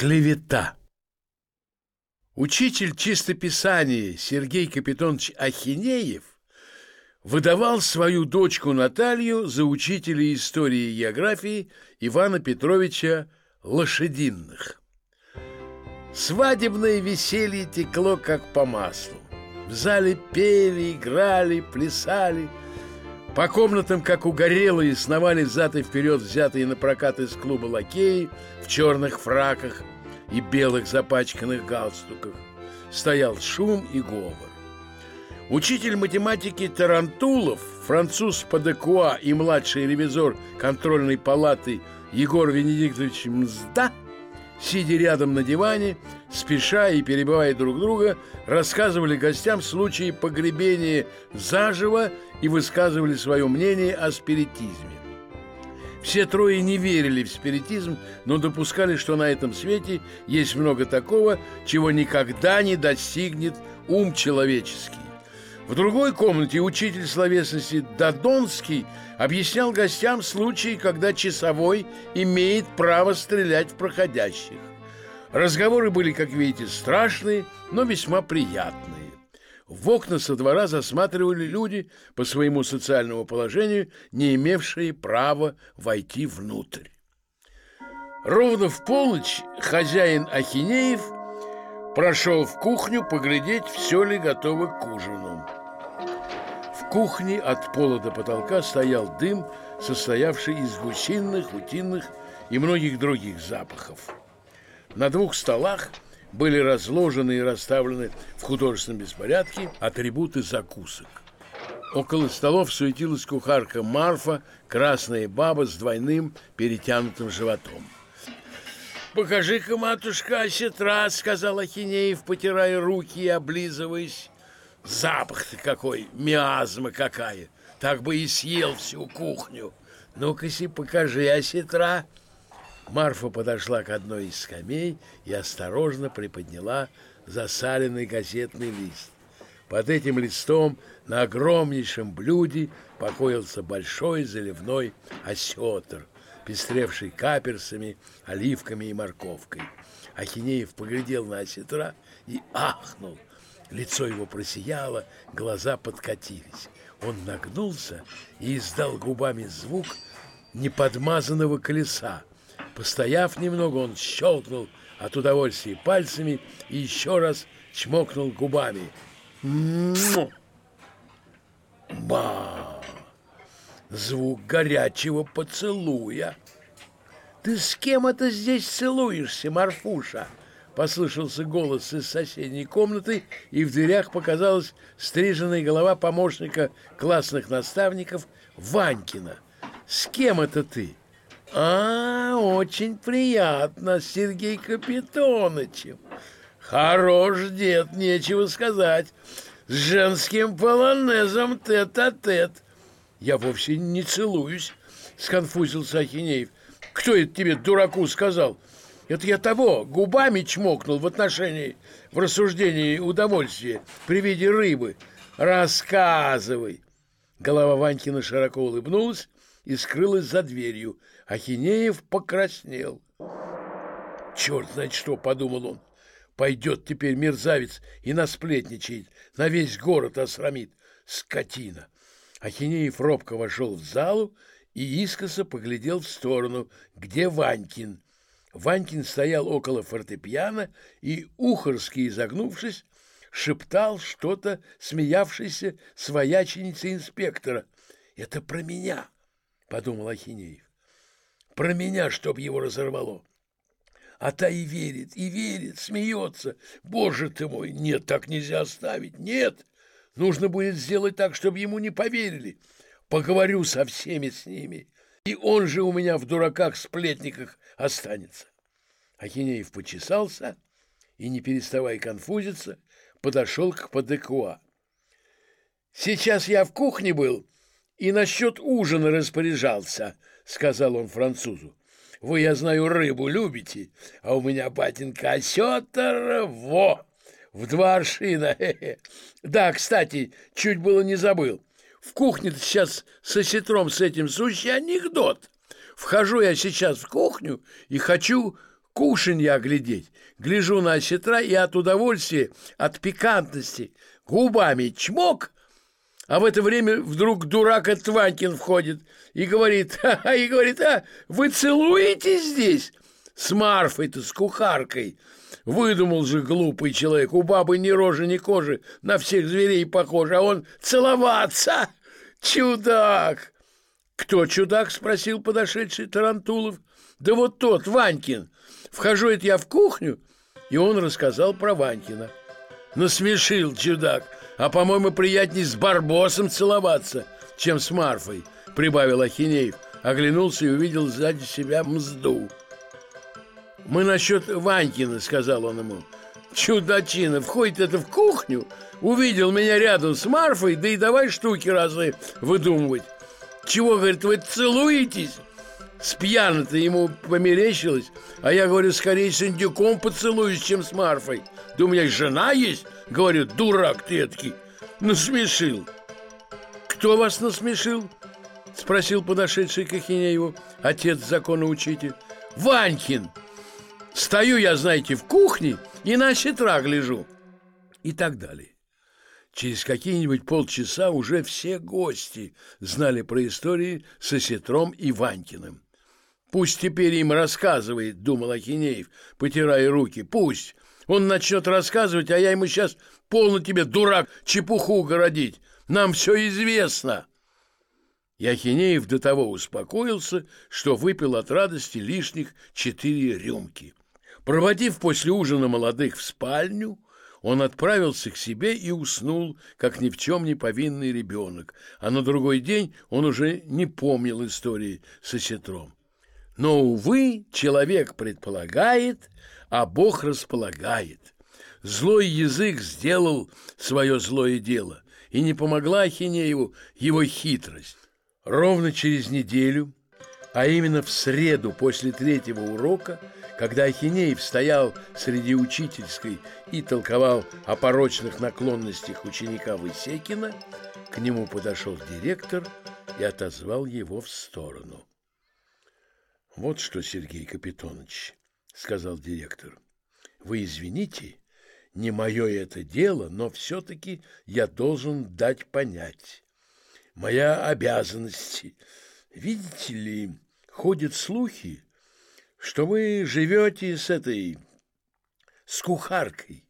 Клевета. Учитель чистописания Сергей Капитонович Ахинеев выдавал свою дочку Наталью за учителя истории и географии Ивана Петровича Лошадиных. Свадебное веселье текло как по маслу. В зале пели, играли, плясали. По комнатам, как угорелые, сновали взад и вперед взятые на прокат из клуба лакеи в черных фраках и белых запачканных галстуках. Стоял шум и говор. Учитель математики Тарантулов, француз Падекуа и младший ревизор контрольной палаты Егор Венедиктович Мзда – сидя рядом на диване, спеша и перебивая друг друга, рассказывали гостям случаи погребения заживо и высказывали свое мнение о спиритизме. Все трое не верили в спиритизм, но допускали, что на этом свете есть много такого, чего никогда не достигнет ум человеческий. В другой комнате учитель словесности Додонский объяснял гостям случаи, когда часовой имеет право стрелять в проходящих. Разговоры были, как видите, страшные, но весьма приятные. В окна со двора засматривали люди по своему социальному положению, не имевшие права войти внутрь. Ровно в полночь хозяин Ахинеев прошел в кухню поглядеть, все ли готово к ужину кухне от пола до потолка стоял дым, состоявший из гусиных, утиных и многих других запахов. На двух столах были разложены и расставлены в художественном беспорядке атрибуты закусок. Около столов суетилась кухарка Марфа, красная баба с двойным перетянутым животом. «Покажи-ка, матушка, осетра», — сказал Ахинеев, потирая руки и облизываясь. Запах-то какой, миазма какая. Так бы и съел всю кухню. Ну-ка, си, покажи осетра. Марфа подошла к одной из скамей и осторожно приподняла засаленный газетный лист. Под этим листом на огромнейшем блюде покоился большой заливной осетр, пестревший каперсами, оливками и морковкой. Ахинеев поглядел на осетра и ахнул – Лицо его просияло, глаза подкатились. Он нагнулся и издал губами звук неподмазанного колеса. Постояв немного, он щелкнул от удовольствия пальцами и еще раз чмокнул губами. Ба! Звук горячего поцелуя. Ты с кем это здесь целуешься, Марфуша? Послышался голос из соседней комнаты, и в дверях показалась стриженная голова помощника классных наставников Ванькина. «С кем это ты?» «А, очень приятно, Сергей Капитоновичем. Хорош дед, нечего сказать. С женским полонезом тет-а-тет. -тет. Я вовсе не целуюсь, сконфузился Ахинеев. Кто это тебе, дураку, сказал?» Это я того, губами чмокнул в отношении, в рассуждении удовольствия при виде рыбы. Рассказывай. Голова Ванькина широко улыбнулась и скрылась за дверью. Ахинеев покраснел. Черт знает что, подумал он. Пойдет теперь мерзавец и насплетничает, на весь город осрамит. Скотина. Ахинеев робко вошел в залу и искоса поглядел в сторону, где Ванькин. Ванькин стоял около фортепиано и, ухорски изогнувшись, шептал что-то смеявшейся свояченице инспектора. «Это про меня!» — подумал Ахинеев. «Про меня, чтоб его разорвало!» А та и верит, и верит, смеется. Боже ты мой, нет, так нельзя оставить, нет! Нужно будет сделать так, чтобы ему не поверили. Поговорю со всеми с ними. И он же у меня в дураках-сплетниках останется. Ахинеев почесался и, не переставая конфузиться, подошел к Падекуа. «Сейчас я в кухне был и насчет ужина распоряжался», — сказал он французу. «Вы, я знаю, рыбу любите, а у меня, батенька, осетр, во, в два аршина. Да, кстати, чуть было не забыл. В кухне сейчас со сетром с этим сущий анекдот. Вхожу я сейчас в кухню и хочу кушанье оглядеть. Гляжу на осетра и от удовольствия, от пикантности, губами чмок, а в это время вдруг дурак Ванькин входит и говорит, а, и говорит, а, вы целуетесь здесь? С Марфой-то, с кухаркой. Выдумал же глупый человек, у бабы ни рожи, ни кожи, на всех зверей похож, а он целоваться. Чудак! Кто чудак? Спросил подошедший Тарантулов. Да вот тот, Ванькин. Вхожу это я в кухню, и он рассказал про Ванькина. Насмешил чудак, а, по-моему, приятней с Барбосом целоваться, чем с Марфой, прибавил Ахинеев. Оглянулся и увидел сзади себя мзду. «Мы насчет Ванькина», — сказал он ему. «Чудачина, входит это в кухню, увидел меня рядом с Марфой, да и давай штуки разные выдумывать. Чего, говорит, вы целуетесь?» С пьяно-то ему померещилось, а я говорю, скорее с индюком поцелуюсь, чем с Марфой. Да у меня жена есть, говорю, дурак ты эдакий. Насмешил. Кто вас насмешил? Спросил подошедший к Ахинееву отец законоучитель. Ванькин. Стою я, знаете, в кухне и на сетра гляжу. И так далее. Через какие-нибудь полчаса уже все гости знали про истории со Сетром и Ванькиным. Пусть теперь им рассказывает, думал Ахинеев, потирая руки. Пусть. Он начнет рассказывать, а я ему сейчас полно тебе, дурак, чепуху городить. Нам все известно. Ахинеев до того успокоился, что выпил от радости лишних четыре рюмки. Проводив после ужина молодых в спальню, он отправился к себе и уснул, как ни в чем не повинный ребенок, а на другой день он уже не помнил истории со сетром. Но, увы, человек предполагает, а Бог располагает. Злой язык сделал свое злое дело, и не помогла Ахинееву его хитрость. Ровно через неделю, а именно в среду после третьего урока, когда Ахинеев стоял среди учительской и толковал о порочных наклонностях ученика Высекина, к нему подошел директор и отозвал его в сторону. Вот что, Сергей Капитонович, сказал директор. Вы извините, не мое это дело, но все-таки я должен дать понять. Моя обязанность. Видите ли, ходят слухи, что вы живете с этой, с кухаркой.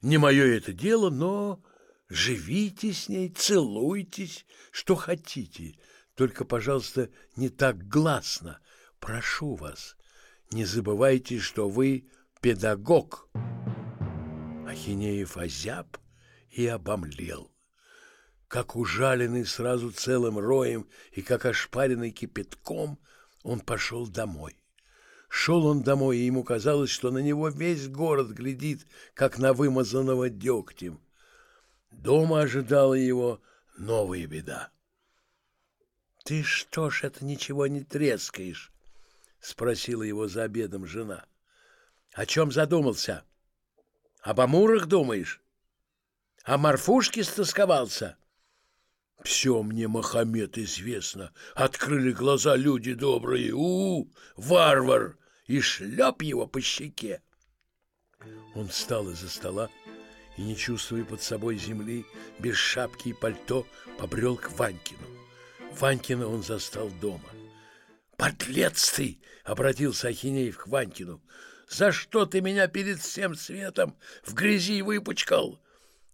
Не мое это дело, но живите с ней, целуйтесь, что хотите. Только, пожалуйста, не так гласно, Прошу вас, не забывайте, что вы педагог. Ахинеев озяб и обомлел. Как ужаленный сразу целым роем и как ошпаренный кипятком, он пошел домой. Шел он домой, и ему казалось, что на него весь город глядит, как на вымазанного дегтем. Дома ожидала его новая беда. — Ты что ж это ничего не трескаешь? — спросила его за обедом жена. — О чем задумался? Об амурах думаешь? О Марфушке стосковался? — Все мне, Махамед, известно. Открыли глаза люди добрые. у, -у варвар! И шлеп его по щеке. Он встал из-за стола и, не чувствуя под собой земли, без шапки и пальто, побрел к Ванькину. Ванькина он застал дома — «Подлец ты!» — обратился Ахинеев к Ванькину. «За что ты меня перед всем светом в грязи выпучкал?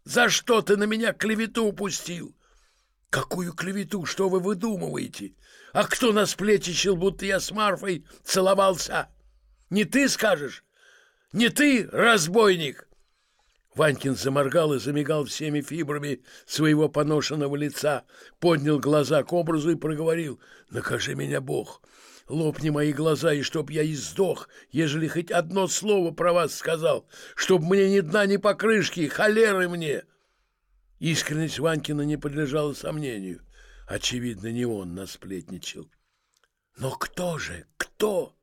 За что ты на меня клевету упустил?» «Какую клевету? Что вы выдумываете? А кто насплетичил, будто я с Марфой целовался? Не ты скажешь? Не ты, разбойник?» Ванькин заморгал и замигал всеми фибрами своего поношенного лица, поднял глаза к образу и проговорил «Накажи меня, Бог! Лопни мои глаза, и чтоб я издох, ежели хоть одно слово про вас сказал, чтоб мне ни дна, ни покрышки, холеры мне!» Искренность Ванькина не подлежала сомнению. Очевидно, не он насплетничал. «Но кто же? Кто?»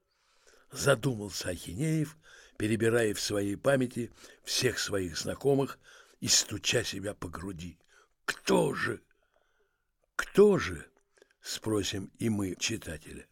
Задумался Ахинеев, перебирая в своей памяти всех своих знакомых и стуча себя по груди. Кто же? Кто же? Спросим и мы, читателя.